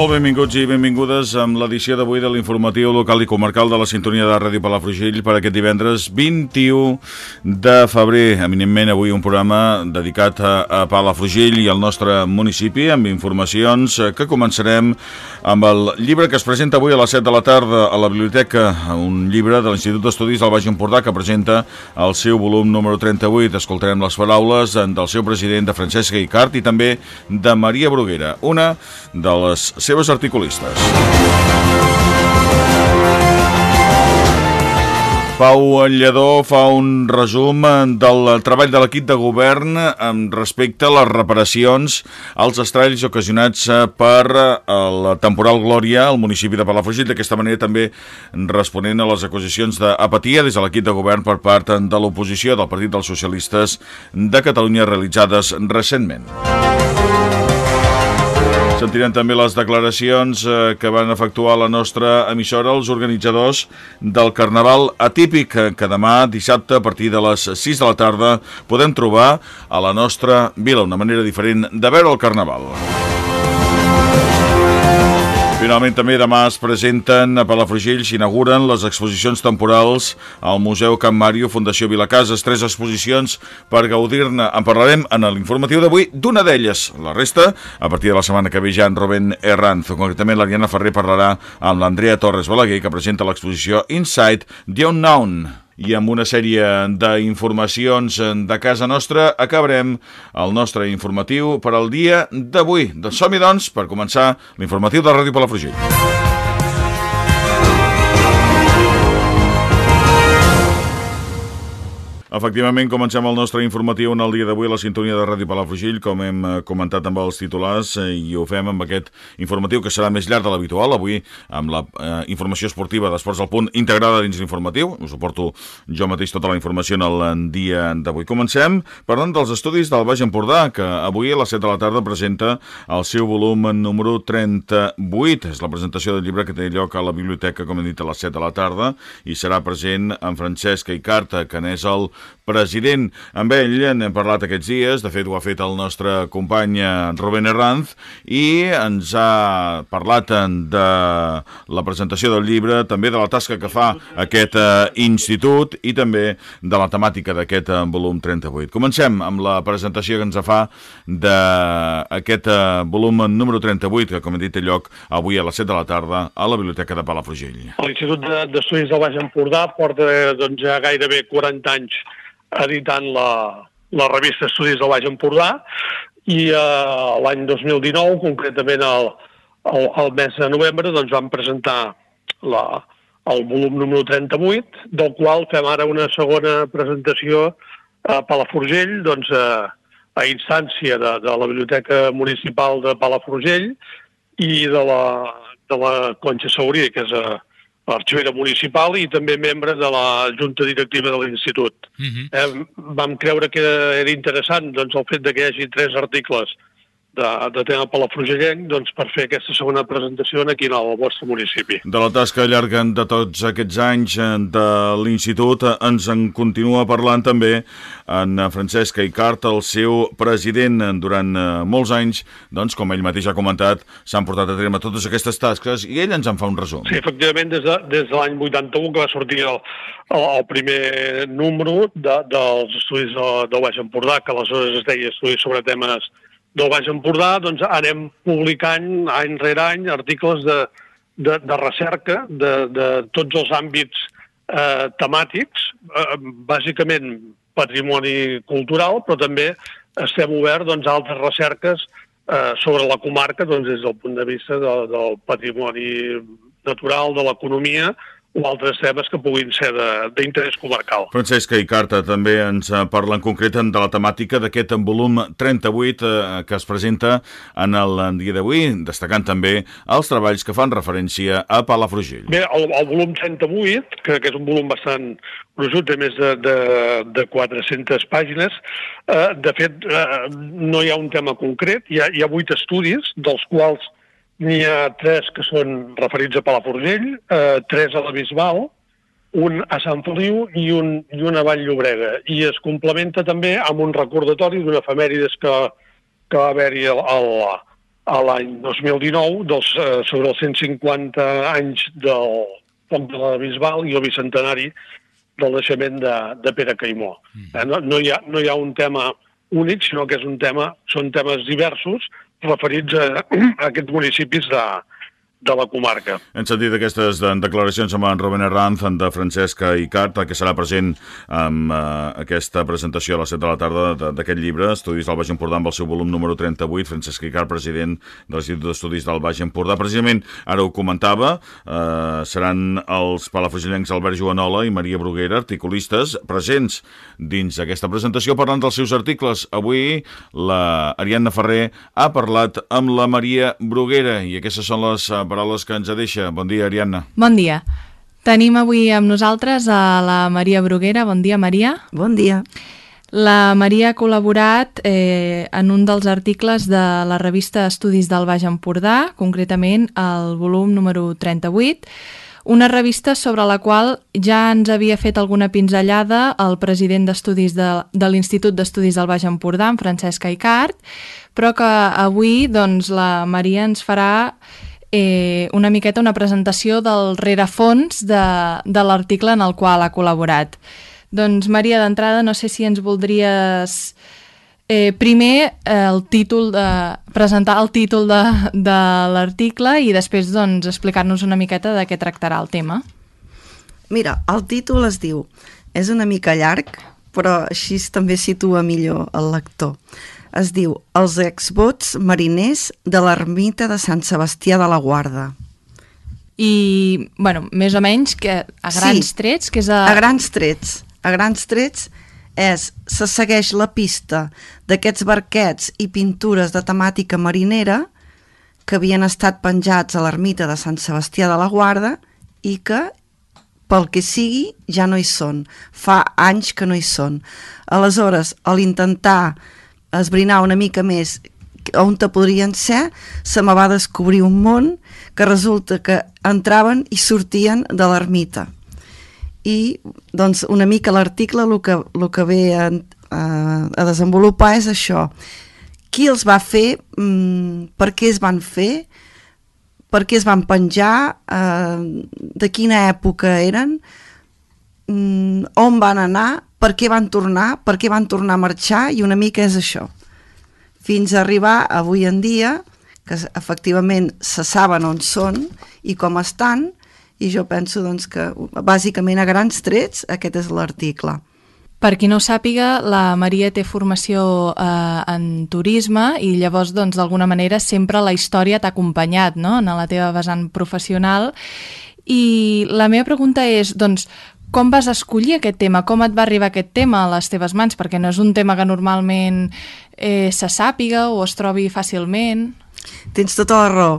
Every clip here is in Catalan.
Molt benvinguts i benvingudes amb l'edició d'avui de l'informatiu local i comarcal de la sintonia de Ràdio Palafrugell per aquest divendres 21 de febrer. Eminentment avui un programa dedicat a, Palafrugell i al nostre municipi amb informacions que començarem amb el llibre que es presenta avui a les 7 de la tarda a la biblioteca, un llibre de l'Institut d'Estudis del Baix Empordà que presenta el seu volum número 38. Escoltarem les paraules del seu president, de Francesc Guicart, i també de Maria Bruguera, una de les seves articulistes. Pau Lledó fa un resum del treball de l'equip de govern respecte a les reparacions als estralls ocasionats per el temporal Glòria al municipi de Palafrugell. D'aquesta manera també responent a les acusacions d'apatia des de l'equip de govern per part de l'oposició del Partit dels Socialistes de Catalunya realitzades recentment. Sentirem també les declaracions eh, que van efectuar la nostra emissora els organitzadors del Carnaval atípic eh, que demà, dissabte, a partir de les 6 de la tarda, podem trobar a la nostra vila, una manera diferent de veure el Carnaval. Finalment també demà es presenten a Palafrugell, s'inauguren les exposicions temporals al Museu Camp Màrio Fundació Vilacases, tres exposicions per gaudir-ne. En parlarem en l'informatiu d'avui d'una d'elles. La resta, a partir de la setmana que ve ja en Robin Herranz, concretament l'Ariana Ferrer parlarà amb l'Andrea Torres Balaguer que presenta l'exposició Inside the Unknown i amb una sèrie d'informacions de casa nostra acabarem el nostre informatiu per al dia d'avui. Som-hi, doncs, per començar l'informatiu de Ràdio Palafrugell. Efectivament, comencem el nostre informatiu en el dia d'avui a la sintonia de Ràdio Palafrugell, com hem eh, comentat amb els titulars, eh, i ho fem amb aquest informatiu que serà més llarg de l'habitual, avui amb la eh, informació esportiva d'Esports al Punt integrada dins l'informatiu. Us ho porto jo mateix tota la informació en el dia d'avui. Comencem parlant dels estudis del Baix Empordà, que avui a les 7 de la tarda presenta el seu volum número 38. És la presentació del llibre que té lloc a la biblioteca, com hem dit, a les 7 de la tarda, i serà present en Francesc Icarta, que n'és el president. Amb ell n'hem parlat aquests dies, de fet ho ha fet el nostre company eh, Rubén Herranz, i ens ha parlat de la presentació del llibre, també de la tasca que fa aquest eh, institut i també de la temàtica d'aquest eh, volum 38. Comencem amb la presentació que ens fa d'aquest volum número 38, que com he dit té lloc avui a les 7 de la tarda a la Biblioteca de Palafrugell. L'Institut d'Estudis del Baix Empordà porta doncs, ja gairebé 40 anys editant la, la revista Estudis del Baix Empordà i eh, l'any 2019, concretament el, el, el mes de novembre, doncs vam presentar la, el volum número 38, del qual fem ara una segona presentació a Palafrugell, doncs, a, a instància de, de la Biblioteca Municipal de Palafrugell i de la, de la Conxa Saurí, que és a, arxivera municipal i també membre de la junta directiva de l'institut. Uh mhm. -huh. eh, vam creure que era interessant doncs, el fet que hi hagi tres articles de, de tema palafrugellenc doncs, per fer aquesta segona presentació aquí al vostre municipi. De la tasca llarga de tots aquests anys eh, de l'Institut eh, ens en continua parlant també en Francesc Caicart, el seu president durant eh, molts anys, doncs, com ell mateix ha comentat, s'han portat a terme totes aquestes tasques i ell ens en fa un resum. Sí, efectivament, des de, des de l'any 81 que va sortir el, el, el primer número de, dels estudis de, del Baix Empordà, que aleshores es deia Estudis sobre temes del Baix Empordà doncs, anem publicant any rere any articles de, de, de recerca de, de tots els àmbits eh, temàtics, eh, bàsicament patrimoni cultural, però també estem oberts doncs, a altres recerques eh, sobre la comarca doncs, des del punt de vista de, del patrimoni natural, de l'economia o altres temes que puguin ser d'interès comarcal. Francesc Icarta també ens eh, parla en concret de la temàtica d'aquest volum 38 eh, que es presenta en el dia d'avui, destacant també els treballs que fan referència a Palafrugell. Bé, el, el volum 38, que, que és un volum bastant gruixut, té més de, de, de 400 pàgines, eh, de fet eh, no hi ha un tema concret, hi ha, hi ha 8 estudis, dels quals N'hi ha tres que són referits a Palafrugell, eh, tres a la Bisbal, un a Sant Feliu i un, i un a Vall Llobrega. I es complementa també amb un recordatori d'una efemèrides que, que va haver-hi a l'any 2019 dels, eh, sobre els 150 anys del Pont de la Bisbal i el bicentenari del naixement de, de Pere Caimó. Mm. Eh, no, no, hi ha, no hi ha un tema únic, sinó que és un tema, són temes diversos, referits a, a aquests municipis de, de la comarca. Hem sentit aquestes declaracions amb en Robin Herranz, de Francesca Icart, que serà present amb uh, aquesta presentació a les 7 de la tarda d'aquest llibre, Estudis del Baix Empordà, amb el seu volum número 38, Francesca Icart, president de l'Institut d'Estudis del Baix Empordà. Precisament, ara ho comentava, uh, seran els palafrugellencs Albert Joanola i Maria Bruguera, articulistes, presents dins aquesta presentació, parlant dels seus articles. Avui, la Ariadna Ferrer ha parlat amb la Maria Bruguera, i aquestes són les uh, paraules que ens deixa. Bon dia, Ariadna. Bon dia. Tenim avui amb nosaltres a la Maria Bruguera. Bon dia, Maria. Bon dia. La Maria ha col·laborat eh, en un dels articles de la revista Estudis del Baix Empordà, concretament el volum número 38, una revista sobre la qual ja ens havia fet alguna pinzellada el president d'estudis de, de l'Institut d'Estudis del Baix Empordà, en Francesc Aicart, però que avui doncs, la Maria ens farà eh, una miqueta una presentació del rerefons de, de l'article en el qual ha col·laborat. Doncs, Maria, d'entrada, no sé si ens voldries eh, primer eh, el títol de, presentar el títol de, de l'article i després doncs, explicar-nos una miqueta de què tractarà el tema. Mira, el títol es diu, és una mica llarg, però així també situa millor el lector es diu Els exvots mariners de l'ermita de Sant Sebastià de la Guarda. I, bueno, més o menys, que a grans sí, trets, que és a... a grans trets. A grans trets és, se segueix la pista d'aquests barquets i pintures de temàtica marinera que havien estat penjats a l'ermita de Sant Sebastià de la Guarda i que, pel que sigui, ja no hi són. Fa anys que no hi són. Aleshores, a l'intentar esbrinar una mica més on te podrien ser, se me va descobrir un món que resulta que entraven i sortien de l'ermita. I doncs una mica l'article el que, el que ve a, a, a desenvolupar és això. Qui els va fer, mm, per què es van fer, per què es van penjar, eh, de quina època eren, on van anar, per què van tornar, per què van tornar a marxar i una mica és això. Fins a arribar avui en dia, que efectivament se saben on són i com estan, i jo penso doncs, que bàsicament a grans trets aquest és l'article. Per qui no ho sàpiga, la Maria té formació eh, en turisme i llavors, doncs, d'alguna manera, sempre la història t'ha acompanyat no? en la teva vessant professional. I la meva pregunta és, doncs, com vas escollir aquest tema? Com et va arribar aquest tema a les teves mans? Perquè no és un tema que normalment eh, se sàpiga o es trobi fàcilment. Tens tota la raó.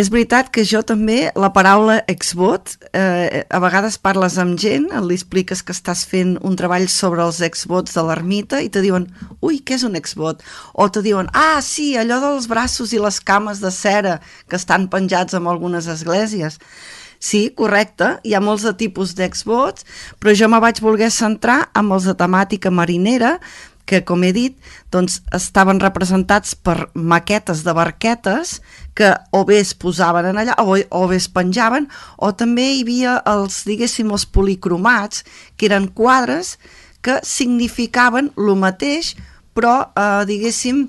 És veritat que jo també, la paraula exvot, eh, a vegades parles amb gent, li expliques que estàs fent un treball sobre els exvots de l'ermita i te diuen, ui, què és un exvot? O te diuen, ah, sí, allò dels braços i les cames de cera que estan penjats en algunes esglésies. Sí, correcte, hi ha molts de tipus d'exvots, però jo me vaig voler centrar amb els de temàtica marinera, que, com he dit, doncs, estaven representats per maquetes de barquetes que o bé es posaven en allà o, o bé es penjaven, o també hi havia els, diguéssim, els policromats, que eren quadres que significaven el mateix, però, eh, diguéssim,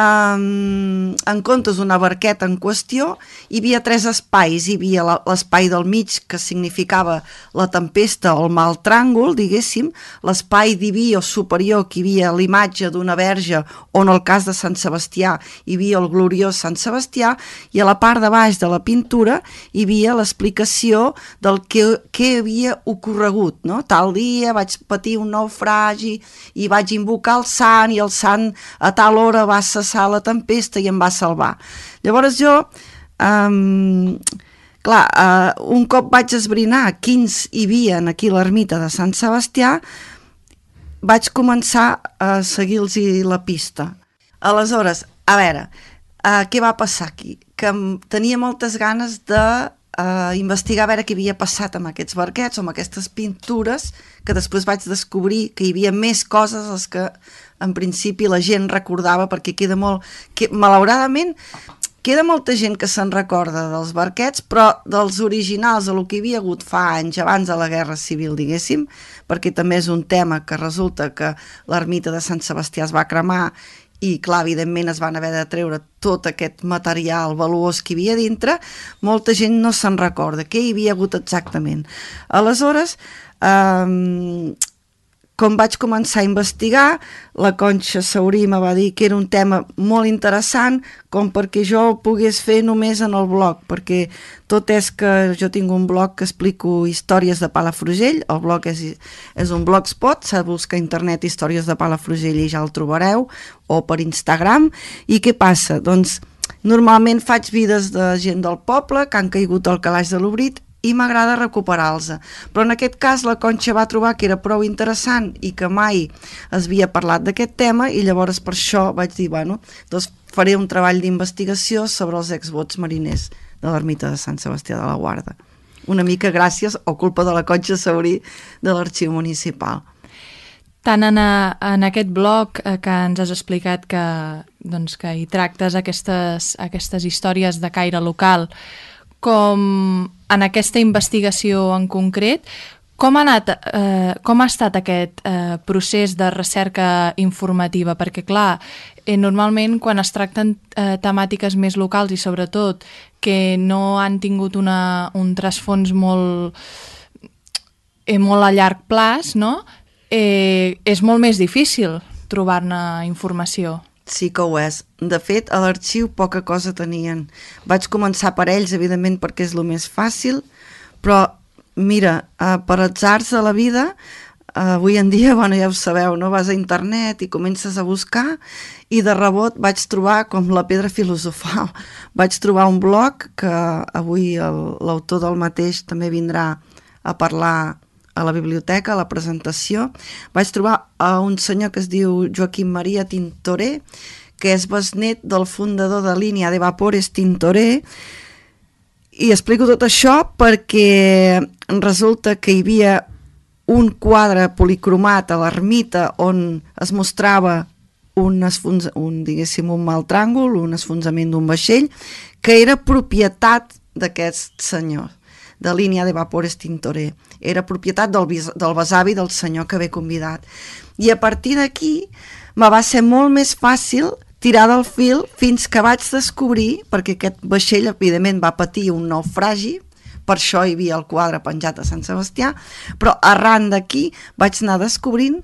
um, en comptes d'una barqueta en qüestió, hi havia tres espais. Hi havia l'espai del mig, que significava la tempesta o el mal tràngol, diguéssim, l'espai diví o superior, que hi havia l'imatge d'una verge, on el cas de Sant Sebastià hi havia el gloriós Sant Sebastià, i a la part de baix de la pintura hi havia l'explicació del que, que havia ocorregut. No? Tal dia vaig patir un naufragi i vaig invocar el sant, i el sant a tal hora va ser cessar la tempesta i em va salvar. Llavors jo, um, clar, uh, un cop vaig esbrinar quins hi havia aquí l'ermita de Sant Sebastià, vaig començar a seguir-los la pista. Aleshores, a veure, uh, què va passar aquí? Que tenia moltes ganes de uh, investigar a veure què havia passat amb aquests barquets o amb aquestes pintures que després vaig descobrir que hi havia més coses les que en principi la gent recordava perquè queda molt... Que, malauradament, queda molta gent que se'n recorda dels barquets, però dels originals, de lo que hi havia hagut fa anys abans de la Guerra Civil, diguéssim, perquè també és un tema que resulta que l'ermita de Sant Sebastià es va cremar i, clar, evidentment es van haver de treure tot aquest material valuós que hi havia dintre, molta gent no se'n recorda què hi havia hagut exactament. Aleshores, eh, com vaig començar a investigar, la Conxa Saurí me va dir que era un tema molt interessant com perquè jo ho pogués fer només en el blog, perquè tot és que jo tinc un blog que explico històries de Palafrugell, el blog és, és un blogspot, s'ha de buscar a internet històries de Palafrugell i ja el trobareu, o per Instagram, i què passa? Doncs normalment faig vides de gent del poble que han caigut al calaix de l'obrit i m'agrada recuperar-los. Però en aquest cas la Conxa va trobar que era prou interessant i que mai es havia parlat d'aquest tema i llavors per això vaig dir, bueno, doncs faré un treball d'investigació sobre els exvots mariners de l'ermita de Sant Sebastià de la Guarda. Una mica gràcies o culpa de la Conxa Saurí de l'arxiu municipal. Tant en, a, en aquest blog eh, que ens has explicat que, doncs, que hi tractes aquestes, aquestes històries de caire local, com en aquesta investigació en concret, com ha, anat, eh, com ha estat aquest eh, procés de recerca informativa? Perquè, clar, eh, normalment quan es tracten eh, temàtiques més locals i sobretot que no han tingut una, un trasfons molt, eh, molt a llarg plaç, no? eh, és molt més difícil trobar-ne informació. Sí que ho és. De fet, a l'arxiu poca cosa tenien. Vaig començar per ells, evidentment, perquè és el més fàcil, però, mira, eh, per atzars de la vida, eh, avui en dia, bueno, ja ho sabeu, no? vas a internet i comences a buscar i de rebot vaig trobar com la pedra filosofal. Vaig trobar un blog que avui l'autor del mateix també vindrà a parlar a la biblioteca, a la presentació, vaig trobar a un senyor que es diu Joaquim Maria Tintoré, que és besnet del fundador de línia de Vapores Tintoré, i explico tot això perquè resulta que hi havia un quadre policromat a l'ermita on es mostrava un, un, diguéssim, un mal tràngol, un esfonsament d'un vaixell, que era propietat d'aquest senyor de línia de vapores Tintoré. Era propietat del, del besavi del senyor que ve convidat. I a partir d'aquí me va ser molt més fàcil tirar del fil fins que vaig descobrir, perquè aquest vaixell evidentment va patir un naufragi, per això hi havia el quadre penjat a Sant Sebastià, però arran d'aquí vaig anar descobrint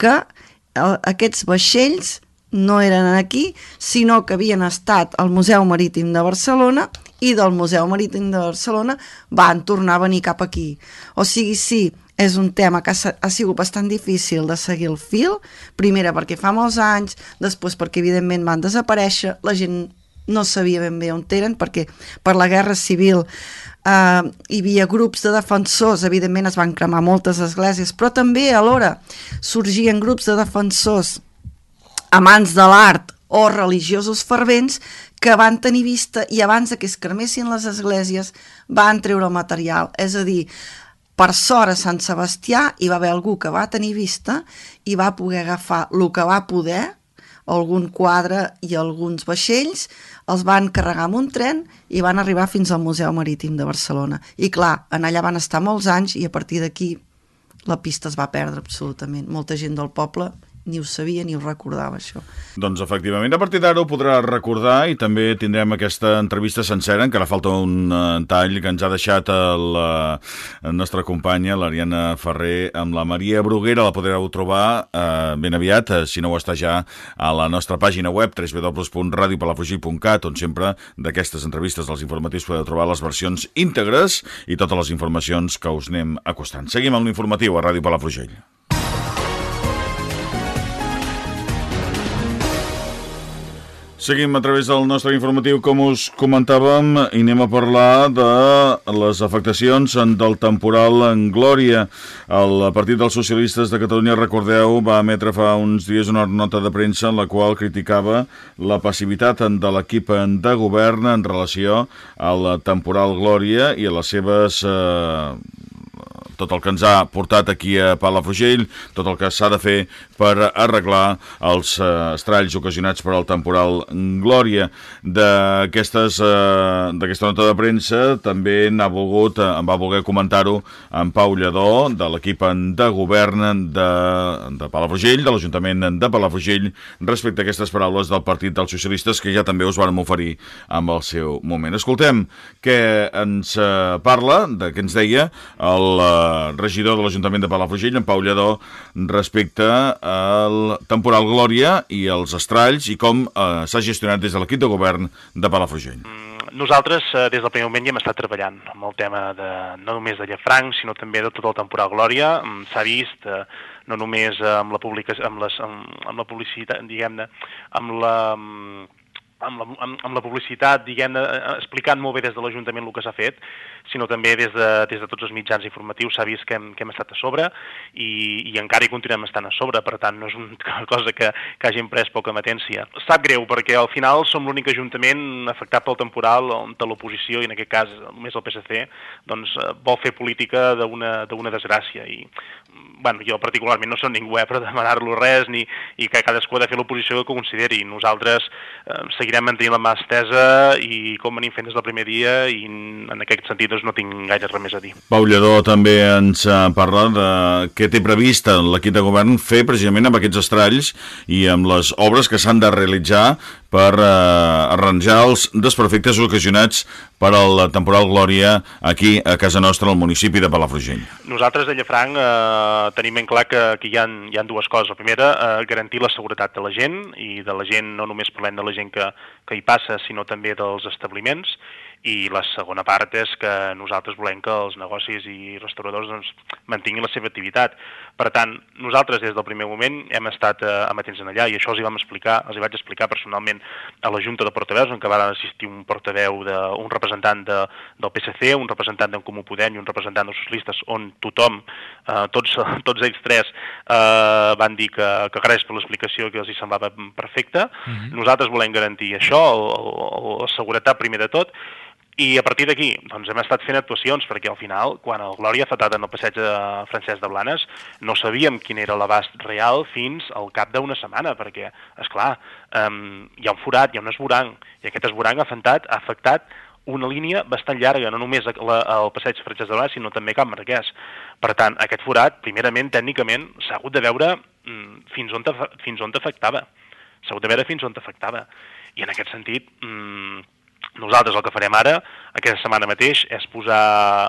que eh, aquests vaixells no eren aquí, sinó que havien estat al Museu Marítim de Barcelona i del Museu Marítim de Barcelona van tornar a venir cap aquí. O sigui, sí, és un tema que ha, sigut bastant difícil de seguir el fil, primera perquè fa molts anys, després perquè evidentment van desaparèixer, la gent no sabia ben bé on eren, perquè per la Guerra Civil eh, hi havia grups de defensors, evidentment es van cremar moltes esglésies, però també alhora sorgien grups de defensors amants de l'art o religiosos fervents que van tenir vista i abans que es cremessin les esglésies van treure el material. És a dir, per sort a Sant Sebastià hi va haver algú que va tenir vista i va poder agafar el que va poder, algun quadre i alguns vaixells, els van carregar amb un tren i van arribar fins al Museu Marítim de Barcelona. I clar, en allà van estar molts anys i a partir d'aquí la pista es va perdre absolutament. Molta gent del poble ni ho sabia ni ho recordava, això. Doncs efectivament, a partir d'ara ho podrà recordar i també tindrem aquesta entrevista sencera, encara falta un uh, tall que ens ha deixat la nostra companya, l'Ariana Ferrer, amb la Maria Bruguera, la podreu trobar uh, ben aviat, uh, si no ho està ja, a la nostra pàgina web, www.radiopalafrugell.cat, on sempre d'aquestes entrevistes dels informatius podeu trobar les versions íntegres i totes les informacions que us anem acostant. Seguim amb l'informatiu a Ràdio Palafrugell. Seguim a través del nostre informatiu, com us comentàvem, i anem a parlar de les afectacions del temporal en Glòria. El Partit dels Socialistes de Catalunya, recordeu, va emetre fa uns dies una nota de premsa en la qual criticava la passivitat de l'equip de govern en relació al temporal Glòria i a les seves eh, tot el que ens ha portat aquí a Palafrugell, tot el que s'ha de fer per arreglar els eh, estralls ocasionats per al temporal Glòria. D'aquesta eh, nota de premsa també n'ha volgut, eh, em va voler comentar-ho en Pau Lledó, de l'equip de govern de, de Palafrugell, de l'Ajuntament de Palafrugell, respecte a aquestes paraules del Partit dels Socialistes que ja també us van oferir amb el seu moment. Escoltem què ens eh, parla, de què ens deia el eh, regidor de l'Ajuntament de Palafrugell, en Pau Lledó, respecte al temporal Glòria i els estralls i com eh, s'ha gestionat des de l'equip de govern de Palafrugell. Mm, nosaltres, eh, des del primer moment, ja hem estat treballant amb el tema de, no només de Llafranc, sinó també de tot el temporal Glòria. Mm, s'ha vist, eh, no només amb la, publicació, amb, les, amb, amb la publicitat, diguem-ne, amb la mm, amb la, amb, amb la publicitat, diguem explicant molt bé des de l'Ajuntament el que s'ha fet, sinó també des de, des de tots els mitjans informatius s'ha vist que hem, que hem estat a sobre i, i encara hi continuem estant a sobre, per tant no és una cosa que, que hagin pres poca matència. Sap greu perquè al final som l'únic ajuntament afectat pel temporal on l'oposició, i en aquest cas només el PSC, doncs eh, vol fer política d'una desgràcia i bueno, jo particularment no som ningú eh, per demanar-lo res ni, i que cadascú ha de fer l'oposició que consideri. Nosaltres eh, seguirem mantenint la mà estesa i com venim fent des del primer dia i en aquest sentit doncs, no tinc gaire res més a dir. Pau Lledó també ens eh, parla de què té previst l'equip de govern fer precisament amb aquests estralls i amb les obres que s'han de realitzar per eh, arranjar els desperfectes ocasionats per al temporal Glòria aquí a casa nostra, al municipi de Palafrugell. Nosaltres de Llafranc eh, tenim ben clar que, que hi, ha, hi ha dues coses. La primera, eh, garantir la seguretat de la gent, i de la gent no només parlem de la gent que, que hi passa, sinó també dels establiments, i la segona part és que nosaltres volem que els negocis i restauradors doncs, mantinguin la seva activitat. Per tant, nosaltres des del primer moment hem estat eh, amatents en allà i això els hi vam explicar, els hi vaig explicar personalment a la Junta de Portaveus, en què va assistir un portaveu, de, un representant de, del PSC, un representant d'en Comú Podem i un representant dels socialistes, on tothom, eh, tots, tots ells tres, eh, van dir que, que gràcies per l'explicació que els hi semblava perfecta. Uh mhm. -huh. Nosaltres volem garantir això, la seguretat primer de tot, i a partir d'aquí doncs hem estat fent actuacions perquè al final, quan el Glòria ha fatat en el passeig de Francesc de Blanes, no sabíem quin era l'abast real fins al cap d'una setmana, perquè, és clar, um, hi ha un forat, hi ha un esborang, i aquest esborang ha afectat, ha afectat una línia bastant llarga, no només la, el passeig Francesc de Blanes, sinó també Camp Marquès. Per tant, aquest forat, primerament, tècnicament, s'ha hagut de veure mm, fins on, fins on afectava. S'ha hagut de veure fins on afectava. I en aquest sentit, mm, nosaltres el que farem ara, aquesta setmana mateix, és posar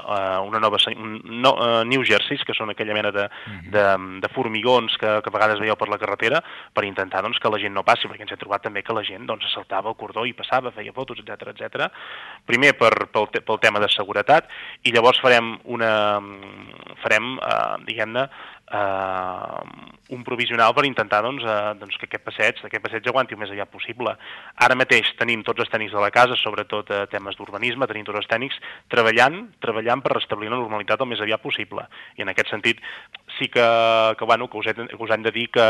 uh, una nova, un, no, uh, new jerseys, que són aquella mena de, mhm. de, de formigons que, que a vegades veieu per la carretera, per intentar doncs, que la gent no passi, perquè ens hem trobat també que la gent doncs, saltava el cordó i passava, feia fotos, etc etc. Primer per, pel, te, pel tema de seguretat, i llavors farem una farem, uh, diguem-ne, eh, un provisional per intentar doncs, eh, doncs que aquest passeig, aquest passeig aguanti el més aviat possible. Ara mateix tenim tots els tècnics de la casa, sobretot eh, temes d'urbanisme, tenim tots els tècnics treballant, treballant per restablir la normalitat el més aviat possible. I en aquest sentit sí que, que, bueno, que us, he, que us hem de dir que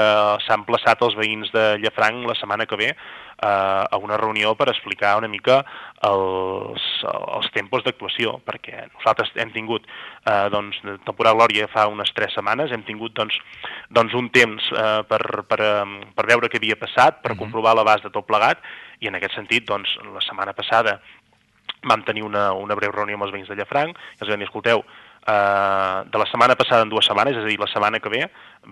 s'han plaçat els veïns de Llafranc la setmana que ve eh, a una reunió per explicar una mica els, els tempos d'actuació, perquè nosaltres hem tingut eh, doncs, temporal Glòria fa unes tres setmanes, hem tingut doncs, doncs un temps eh, per, per, per veure què havia passat, per uh -huh. comprovar l'abast de tot plegat, i en aquest sentit, doncs, la setmana passada vam tenir una, una breu reunió amb els veïns de Llafranc, i els vam dir, escolteu, eh, de la setmana passada en dues setmanes, és a dir, la setmana que ve,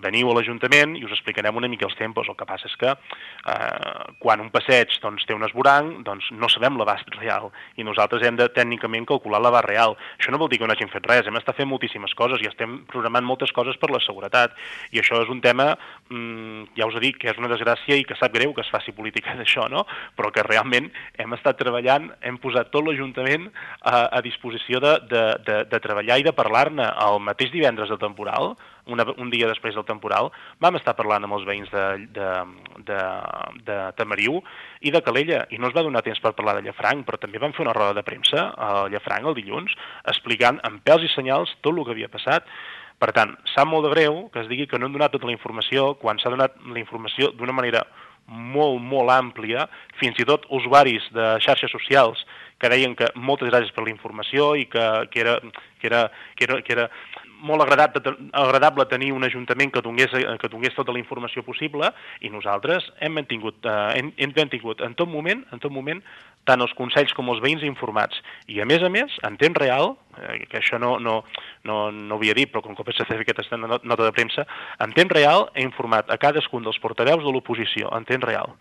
veniu a l'Ajuntament i us explicarem una mica els tempos. El que passa és que eh, quan un passeig doncs, té un esborang, doncs no sabem l'abast real i nosaltres hem de tècnicament calcular l'abast real. Això no vol dir que no hàgim fet res, hem estat fent moltíssimes coses i estem programant moltes coses per la seguretat i això és un tema, mm, ja us he dit, que és una desgràcia i que sap greu que es faci política d'això, no? però que realment hem estat treballant, hem posat tot l'Ajuntament a, a disposició de, de, de, de treballar i de parlar-ne el mateix divendres de temporal, una, un dia després del temporal, vam estar parlant amb els veïns de, de, de, de Tamariu i de Calella, i no es va donar temps per parlar de Llafranc, però també vam fer una roda de premsa a Llafranc el dilluns, explicant amb pèls i senyals tot el que havia passat. Per tant, sap molt de greu que es digui que no hem donat tota la informació quan s'ha donat la informació d'una manera molt, molt àmplia, fins i tot usuaris de xarxes socials que deien que moltes gràcies per la informació i que, que, era, que, era, que, era, que era molt agradable, agradable tenir un ajuntament que donés, que donés tota la informació possible i nosaltres hem mantingut, eh, hem, hem mantingut en tot moment, en tot moment tant els consells com els veïns informats. I a més a més, en temps real, eh, que això no, no, no, no havia dit, però com que vaig fer aquesta nota de premsa, en temps real he informat a cadascun dels portaveus de l'oposició, en temps real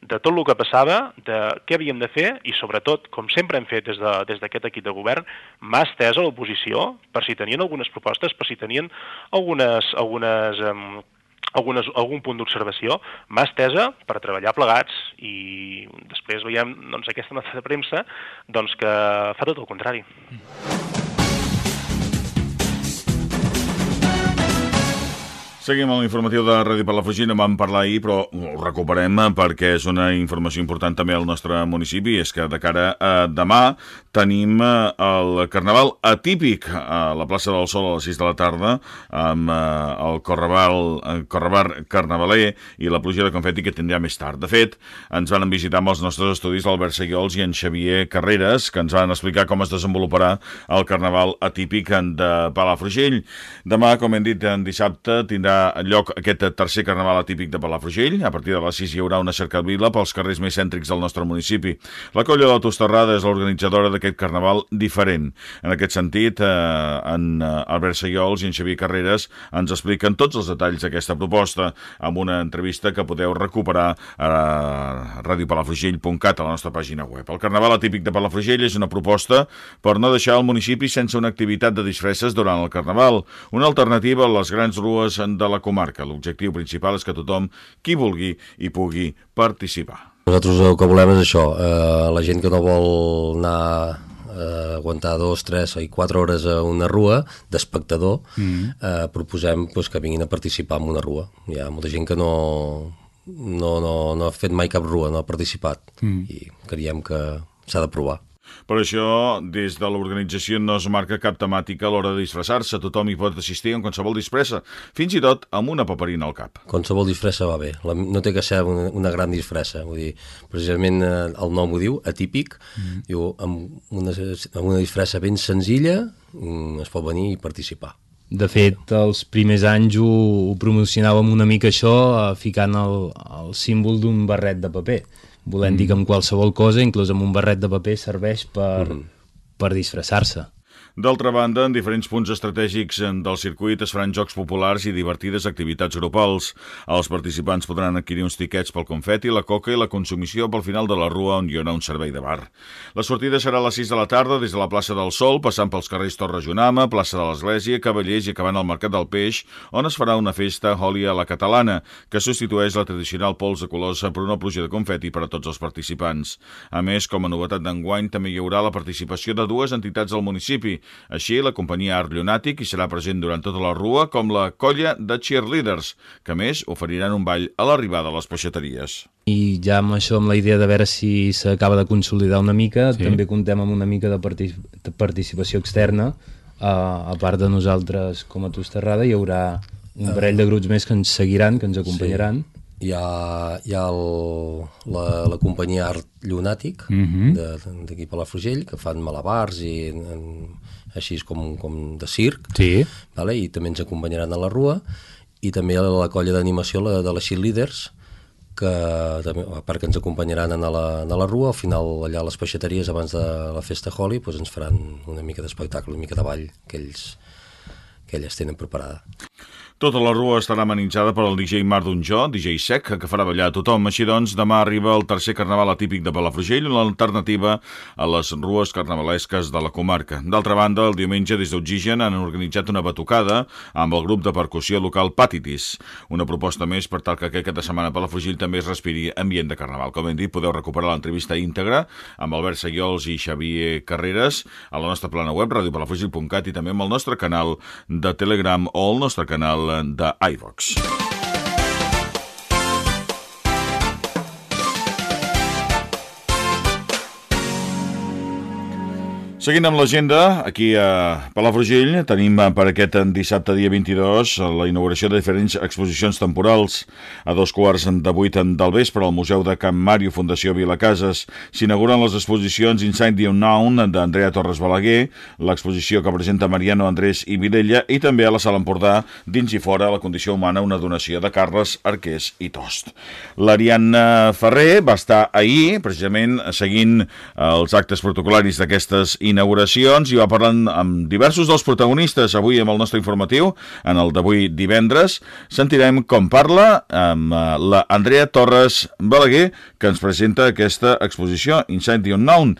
de tot el que passava, de què havíem de fer i sobretot, com sempre hem fet des d'aquest de, des equip de govern, mà estès a l'oposició per si tenien algunes propostes, per si tenien algunes, algunes um, algunes, algun punt d'observació, mà estesa per treballar plegats i després veiem doncs, aquesta nota de premsa doncs, que fa tot el contrari. Mm. Seguim amb l'informatiu de Ràdio Palafrugell, no vam parlar ahir, però ho recuperem perquè és una informació important també al nostre municipi, és que de cara a demà tenim eh, el Carnaval atípic a la plaça del Sol a les 6 de la tarda, amb eh, el Corraval, el Corrabar Carnavaler i la pluja de confeti que tindrà més tard. De fet, ens van visitar amb els nostres estudis l'Albert Seguiols i en Xavier Carreras, que ens van explicar com es desenvoluparà el Carnaval atípic de Palafrugell. Demà, com hem dit, en dissabte tindrà lloc aquest tercer carnaval atípic de Palafrugell. A partir de les 6 hi haurà una cercavila pels carrers més cèntrics del nostre municipi. La colla de l'Autosterrada és l'organitzadora d'aquest carnaval diferent. En aquest sentit, eh, en eh, Albert Sayols i en Xavier Carreras ens expliquen tots els detalls d'aquesta proposta amb una entrevista que podeu recuperar a radiopalafrugell.cat a la nostra pàgina web. El carnaval atípic de Palafrugell és una proposta per no deixar el municipi sense una activitat de disfresses durant el carnaval, una alternativa a les grans rues de la comarca. L'objectiu principal és que tothom, qui vulgui, hi pugui participar. Nosaltres el que volem és això, eh, la gent que no vol anar eh, aguantar dos, tres i quatre hores a una rua d'espectador, mm. eh, proposem pues, que vinguin a participar en una rua. Hi ha molta gent que no, no, no, no ha fet mai cap rua, no ha participat, mm. i creiem que s'ha de provar. Per això, des de l'organització no es marca cap temàtica a l'hora de disfressar-se. Tothom hi pot assistir en qualsevol disfressa, fins i tot amb una paperina al cap. Qualsevol disfressa va bé. La, no té que ser una, una gran disfressa. Vull dir, precisament eh, el nom ho diu, atípic. Mm. Diu, amb una, amb una disfressa ben senzilla mm, es pot venir i participar. De fet, els primers anys ho, ho promocionàvem una mica això, eh, ficant el, el símbol d'un barret de paper volent mm. dir que amb qualsevol cosa, inclús amb un barret de paper, serveix per, mm. per disfressar-se. D'altra banda, en diferents punts estratègics del circuit es faran jocs populars i divertides activitats grupals. Els participants podran adquirir uns tiquets pel confeti, la coca i la consumició pel final de la rua on hi haurà un servei de bar. La sortida serà a les 6 de la tarda des de la plaça del Sol, passant pels carrers Torre Junama, plaça de l'Església, Cavallers i acabant al Mercat del Peix, on es farà una festa Holi a la catalana, que substitueix la tradicional pols de colors per una pluja de confeti per a tots els participants. A més, com a novetat d'enguany, també hi haurà la participació de dues entitats del municipi, així, la companyia Art Llunàtic hi serà present durant tota la rua com la colla de cheerleaders, que més oferiran un ball a l'arribada a les peixateries. I ja amb això, amb la idea de veure si s'acaba de consolidar una mica, sí. també contem amb una mica de, partic de participació externa, uh, a part de nosaltres com a Tosterrada, hi haurà un parell de grups més que ens seguiran, que ens acompanyaran. Sí hi ha, hi ha el, la, la companyia Art Llunàtic uh mhm. -huh. d'aquí Palafrugell que fan malabars i en, així com, com de circ sí. vale? i també ens acompanyaran a la rua i també la colla d'animació de les Leaders que també, a part que ens acompanyaran a la, a la rua, al final allà a les peixateries abans de la festa Holi doncs ens faran una mica d'espectacle, una mica de ball que ells, que elles tenen preparada. Tota la rua estarà amenitzada per al DJ Mar Donjó, DJ Sec, que farà ballar a tothom. Així doncs, demà arriba el tercer carnaval atípic de Palafrugell, una alternativa a les rues carnavalesques de la comarca. D'altra banda, el diumenge des d'Oxigen han organitzat una batucada amb el grup de percussió local Patitis, una proposta més per tal que aquest de setmana Palafrugell també es respiri ambient de carnaval. Com hem dit, podeu recuperar l'entrevista íntegra amb Albert Seguiols i Xavier Carreras a la nostra plana web, radiopalafrugell.cat i també amb el nostre canal de Telegram o el nostre canal de iVox. Seguint amb l'agenda, aquí a Palafrugell tenim per aquest dissabte dia 22 la inauguració de diferents exposicions temporals. A dos quarts de vuit del vespre al Museu de Camp Màrio Fundació Vilacases s'inauguren les exposicions Inside the Unknown d'Andrea Torres Balaguer, l'exposició que presenta Mariano Andrés i Vilella i també a la Sala Empordà, dins i fora, la condició humana, una donació de Carles Arqués i Tost. L'Ariadna Ferrer va estar ahir, precisament, seguint els actes protocolaris d'aquestes inauguracions inauguracions i va parlant amb diversos dels protagonistes avui amb el nostre informatiu, en el d'avui divendres. Sentirem com parla amb eh, la Andrea Torres Balaguer, que ens presenta aquesta exposició Inside the Unknown.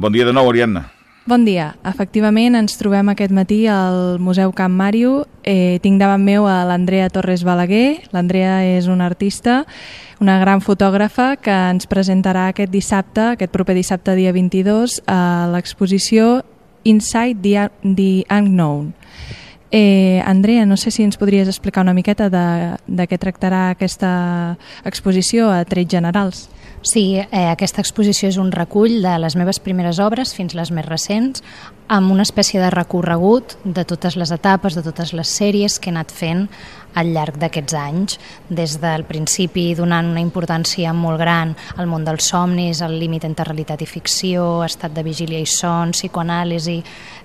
Bon dia de nou, Ariadna. Bon dia. Efectivament, ens trobem aquest matí al Museu Camp Màrio. Eh, tinc davant meu a l'Andrea Torres Balaguer. L'Andrea és una artista, una gran fotògrafa que ens presentarà aquest dissabte, aquest proper dissabte, dia 22, a l'exposició Inside the, the Unknown. Eh, Andrea, no sé si ens podries explicar una miqueta de, de què tractarà aquesta exposició a trets generals. Sí, eh, aquesta exposició és un recull de les meves primeres obres fins les més recents, amb una espècie de recorregut de totes les etapes, de totes les sèries que he anat fent al llarg d'aquests anys, des del principi donant una importància molt gran al món dels somnis, al límit entre realitat i ficció, estat de vigília i son, psicoanàlisi,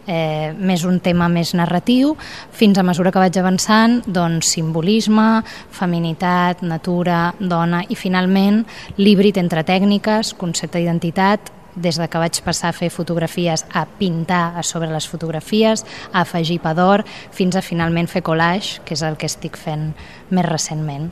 eh, més un tema més narratiu, fins a mesura que vaig avançant, doncs simbolisme, feminitat, natura, dona i finalment l'híbrid entre tècniques, concepte d'identitat, des de que vaig passar a fer fotografies a pintar a sobre les fotografies, a afegir pador, fins a finalment fer collage, que és el que estic fent més recentment.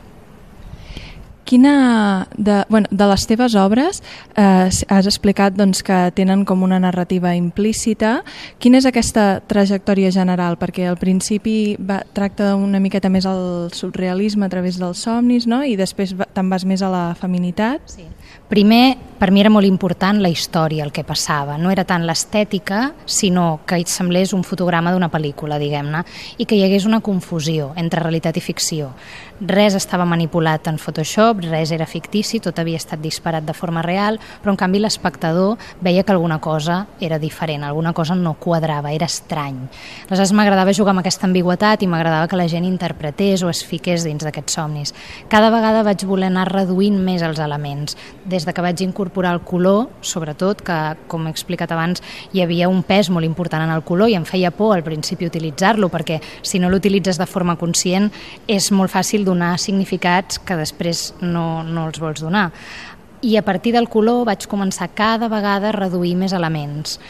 Quina de, bueno, de les teves obres eh, has explicat doncs, que tenen com una narrativa implícita. Quina és aquesta trajectòria general? Perquè al principi va, tracta una miqueta més el surrealisme a través dels somnis no? i després te'n vas més a la feminitat. Sí. Primer, per mi era molt important la història, el que passava. No era tant l'estètica, sinó que et semblés un fotograma d'una pel·lícula, diguem-ne, i que hi hagués una confusió entre realitat i ficció. Res estava manipulat en Photoshop, res era fictici, tot havia estat disparat de forma real, però en canvi l'espectador veia que alguna cosa era diferent, alguna cosa no quadrava, era estrany. Aleshores m'agradava jugar amb aquesta ambigüetat i m'agradava que la gent interpretés o es fiqués dins d'aquests somnis. Cada vegada vaig voler anar reduint més els elements, des de que vaig incorporar el color, sobretot, que, com he explicat abans, hi havia un pes molt important en el color i em feia por al principi utilitzar-lo, perquè si no l'utilitzes de forma conscient és molt fàcil donar significats que després no, no els vols donar. I a partir del color vaig començar cada vegada a reduir més elements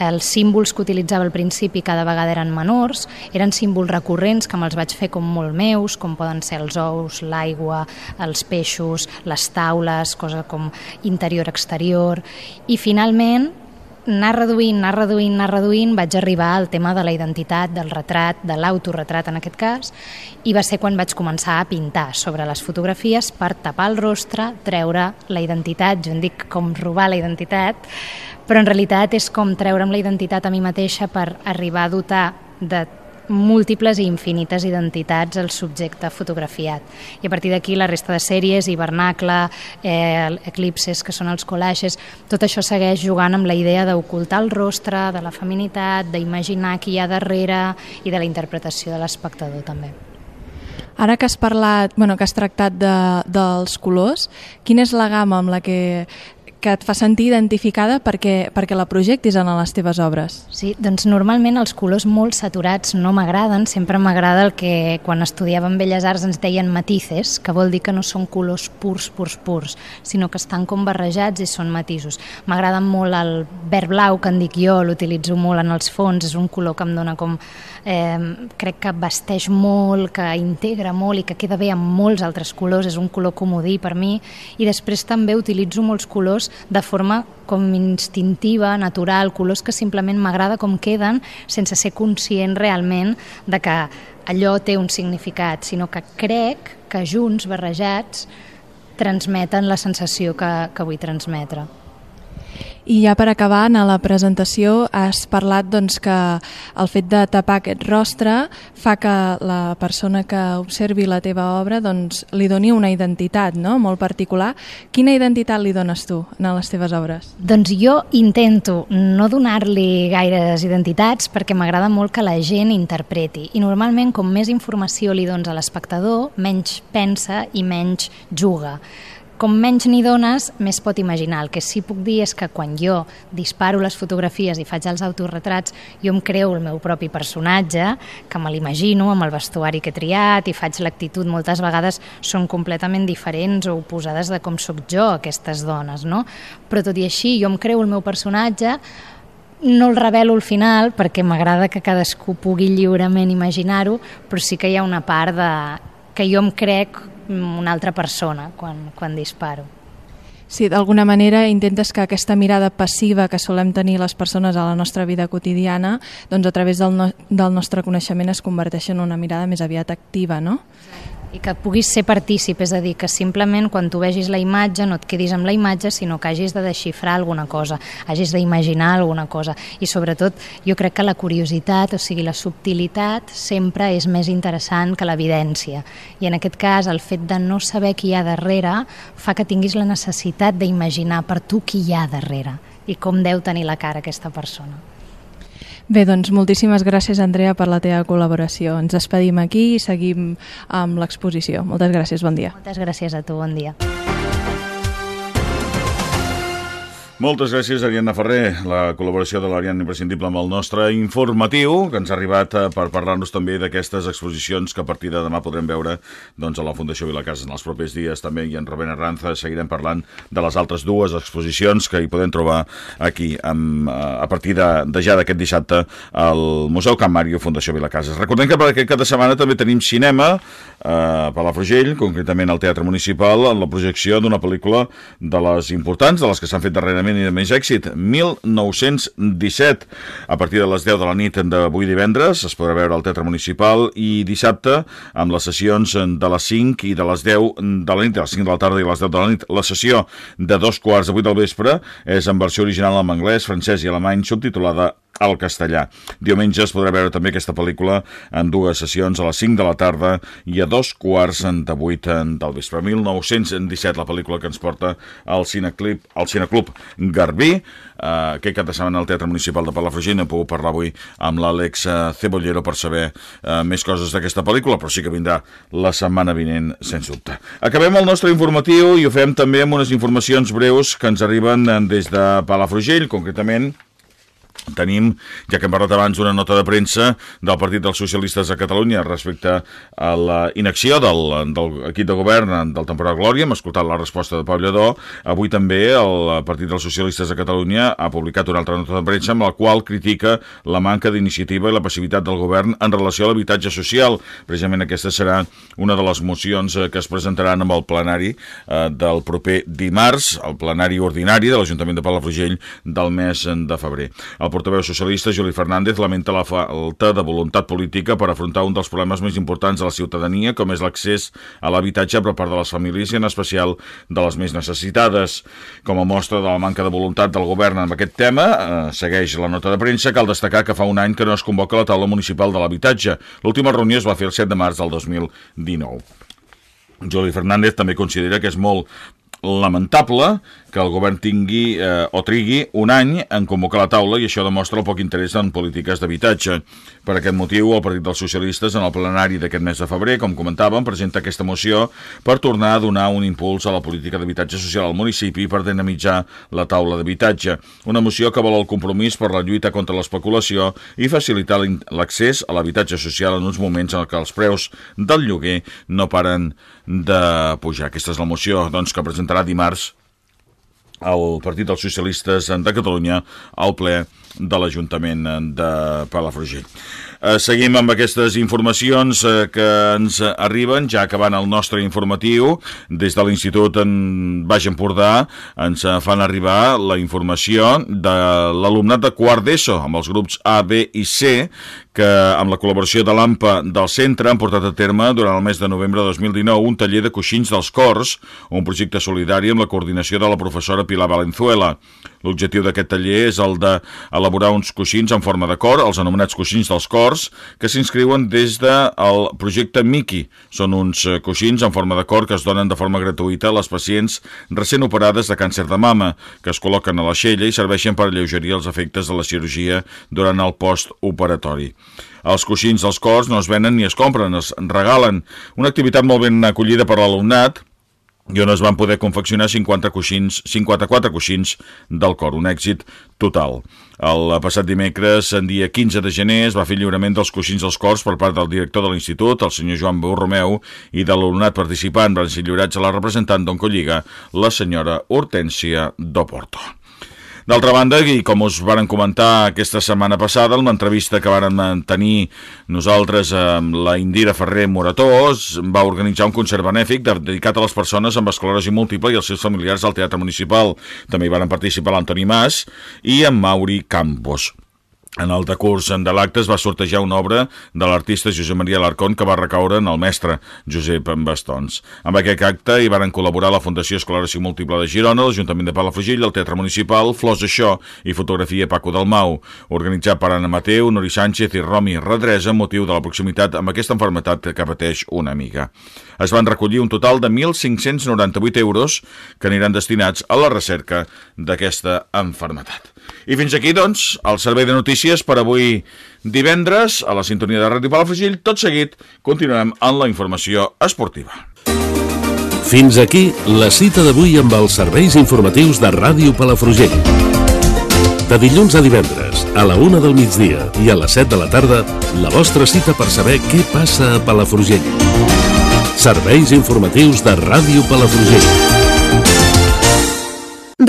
els símbols que utilitzava al principi cada vegada eren menors, eren símbols recurrents que me'ls vaig fer com molt meus, com poden ser els ous, l'aigua, els peixos, les taules, cosa com interior-exterior, i finalment anar reduint, anar reduint, anar reduint, vaig arribar al tema de la identitat, del retrat, de l'autorretrat en aquest cas, i va ser quan vaig començar a pintar sobre les fotografies per tapar el rostre, treure la identitat, jo en dic com robar la identitat, però en realitat és com treure'm la identitat a mi mateixa per arribar a dotar de múltiples i infinites identitats al subjecte fotografiat. I a partir d'aquí la resta de sèries, hivernacle, eh, eclipses, que són els collages, tot això segueix jugant amb la idea d'ocultar el rostre, de la feminitat, d'imaginar qui hi ha darrere i de la interpretació de l'espectador també. Ara que has parlat, bueno, que has tractat de, dels colors, quina és la gamma amb la que que et fa sentir identificada perquè, perquè la projectis en les teves obres. Sí, doncs normalment els colors molt saturats no m'agraden, sempre m'agrada el que quan estudiàvem Belles Arts ens deien matices, que vol dir que no són colors purs, purs, purs, sinó que estan com barrejats i són matisos. M'agrada molt el verd blau, que en dic jo, l'utilitzo molt en els fons, és un color que em dona com... Eh, crec que vesteix molt, que integra molt i que queda bé amb molts altres colors, és un color comodí per mi, i després també utilitzo molts colors de forma com instintiva, natural, colors que simplement m'agrada com queden sense ser conscient realment de que allò té un significat, sinó que crec que junts, barrejats, transmeten la sensació que, que vull transmetre. I ja per acabar, en la presentació has parlat doncs, que el fet de tapar aquest rostre fa que la persona que observi la teva obra doncs, li doni una identitat no? molt particular. Quina identitat li dones tu en les teves obres? Doncs jo intento no donar-li gaires identitats perquè m'agrada molt que la gent interpreti. I normalment, com més informació li dones a l'espectador, menys pensa i menys juga com menys n'hi dones, més pot imaginar. El que sí puc dir és que quan jo disparo les fotografies i faig els autorretrats, jo em creo el meu propi personatge, que me l'imagino amb el vestuari que he triat i faig l'actitud. Moltes vegades són completament diferents o oposades de com sóc jo, aquestes dones, no? Però tot i així, jo em creo el meu personatge, no el revelo al final perquè m'agrada que cadascú pugui lliurement imaginar-ho, però sí que hi ha una part de, que jo em crec una altra persona quan, quan disparo. Sí, d'alguna manera intentes que aquesta mirada passiva que solem tenir les persones a la nostra vida quotidiana, doncs a través del, no, del nostre coneixement es converteix en una mirada més aviat activa, no? Exacte i que puguis ser partícip, és a dir, que simplement quan tu vegis la imatge no et quedis amb la imatge, sinó que hagis de desxifrar alguna cosa, hagis d'imaginar alguna cosa. I sobretot jo crec que la curiositat, o sigui, la subtilitat, sempre és més interessant que l'evidència. I en aquest cas, el fet de no saber qui hi ha darrere fa que tinguis la necessitat d'imaginar per tu qui hi ha darrere i com deu tenir la cara aquesta persona. Bé, doncs moltíssimes gràcies, Andrea, per la teva col·laboració. Ens despedim aquí i seguim amb l'exposició. Moltes gràcies, bon dia. Moltes gràcies a tu, bon dia. Moltes gràcies, Ariadna Ferrer, la col·laboració de l'Ariadna imprescindible amb el nostre informatiu, que ens ha arribat eh, per parlar-nos també d'aquestes exposicions que a partir de demà podrem veure doncs, a la Fundació Vilacasa en els propers dies també i en Rubén Arranza seguirem parlant de les altres dues exposicions que hi podem trobar aquí amb, eh, a partir de, de ja d'aquest dissabte al Museu Can Mario Fundació Vilacases. Recordem que per aquest cap de setmana també tenim cinema a Palafrugell, concretament al Teatre Municipal, en la projecció d'una pel·lícula de les importants, de les que s'han fet darrerament i de més èxit, 1917. A partir de les 10 de la nit d'avui divendres es podrà veure al Teatre Municipal i dissabte amb les sessions de les 5 i de les 10 de la nit, de les 5 de la tarda i les 10 de la nit. La sessió de dos quarts de 8 del vespre és en versió original en anglès, francès i alemany, subtitulada al castellà. Diumenge es podrà veure també aquesta pel·lícula en dues sessions a les 5 de la tarda i a dos quarts de 8 del vespre. 1917, la pel·lícula que ens porta al Cineclub, al Cineclub Garbí. Uh, aquest cap de setmana al Teatre Municipal de Palafrugell hem pogut parlar avui amb l'Àlex uh, Cebollero per saber uh, més coses d'aquesta pel·lícula, però sí que vindrà la setmana vinent, sense dubte. Acabem el nostre informatiu i ho fem també amb unes informacions breus que ens arriben des de Palafrugell, concretament Tenim, ja que hem parlat abans, una nota de premsa del Partit dels Socialistes de Catalunya respecte a la inacció del, del equip de govern del temporal Glòria. Hem escoltat la resposta de Pau Lledó. Avui també el Partit dels Socialistes de Catalunya ha publicat una altra nota de premsa amb la qual critica la manca d'iniciativa i la passivitat del govern en relació a l'habitatge social. Precisament aquesta serà una de les mocions eh, que es presentaran amb el plenari eh, del proper dimarts, el plenari ordinari de l'Ajuntament de Palafrugell del mes de febrer. El portaveu socialista, Juli Fernández, lamenta la falta de voluntat política per afrontar un dels problemes més importants de la ciutadania, com és l'accés a l'habitatge per part de les famílies i en especial de les més necessitades. Com a mostra de la manca de voluntat del govern en aquest tema, eh, segueix la nota de premsa, cal destacar que fa un any que no es convoca la taula municipal de l'habitatge. L'última reunió es va fer el 7 de març del 2019. Juli Fernández també considera que és molt lamentable que el govern tingui eh, o trigui un any en convocar la taula i això demostra el poc interès en polítiques d'habitatge. Per aquest motiu, el Partit dels Socialistes en el plenari d'aquest mes de febrer, com comentàvem, presenta aquesta moció per tornar a donar un impuls a la política d'habitatge social al municipi per dinamitzar la taula d'habitatge. Una moció que vol el compromís per la lluita contra l'especulació i facilitar l'accés a l'habitatge social en uns moments en què els preus del lloguer no paren de pujar. Aquesta és la moció doncs, que presentarà dimarts el Partit dels Socialistes de Catalunya al ple de l'Ajuntament de Palafrugell. Eh, seguim amb aquestes informacions eh, que ens arriben, ja acabant el nostre informatiu. Des de l'Institut en Baix Empordà ens fan arribar la informació de l'alumnat de quart d'ESO, amb els grups A, B i C, que amb la col·laboració de l'AMPA del centre han portat a terme durant el mes de novembre de 2019 un taller de coixins dels cors, un projecte solidari amb la coordinació de la professora Pilar Valenzuela. L'objectiu d'aquest taller és el d'elaborar uns coixins en forma de cor, els anomenats coixins dels cors, que s'inscriuen des del projecte Miki. Són uns eh, coixins en forma de cor que es donen de forma gratuïta a les pacients recent operades de càncer de mama, que es col·loquen a la xella i serveixen per alleugerir els efectes de la cirurgia durant el post-operatori. Els coixins dels cors no es venen ni es compren, es regalen. Una activitat molt ben acollida per l'alumnat, i on es van poder confeccionar 50 coixins, 54 coixins del cor, un èxit total. El passat dimecres, en dia 15 de gener, es va fer lliurament dels coixins dels cors per part del director de l'Institut, el senyor Joan Beu Romeu, i de l'alumnat participant van ser lliurats a la representant d'Oncolliga, la senyora Hortència d'Oporto. D'altra banda, i com us varen comentar aquesta setmana passada, en l'entrevista que varen tenir nosaltres amb la Indira Ferrer Morató, va organitzar un concert benèfic dedicat a les persones amb esclerosi múltiple i els seus familiars al Teatre Municipal. També hi van participar l'Antoni Mas i en Mauri Campos. En el decurs de l'acte es va sortejar una obra de l'artista Josep Maria Larcón que va recaure en el mestre Josep Bastons. Amb aquest acte hi varen col·laborar la Fundació Esclerosi Múltiple de Girona, l'Ajuntament de Palafrugell, el Teatre Municipal, Flors Això i Fotografia Paco Dalmau, organitzat per Anna Mateu, Nori Sánchez i Romi Redresa amb motiu de la proximitat amb aquesta enfermetat que pateix una amiga. Es van recollir un total de 1.598 euros que aniran destinats a la recerca d'aquesta enfermetat. I fins aquí, doncs, el servei de notícies per avui divendres a la sintonia de Ràdio Palafrugell. Tot seguit, continuem amb la informació esportiva. Fins aquí la cita d'avui amb els serveis informatius de Ràdio Palafrugell. De dilluns a divendres, a la una del migdia i a les 7 de la tarda, la vostra cita per saber què passa a Palafrugell. Serveis informatius de Ràdio Palafrugell.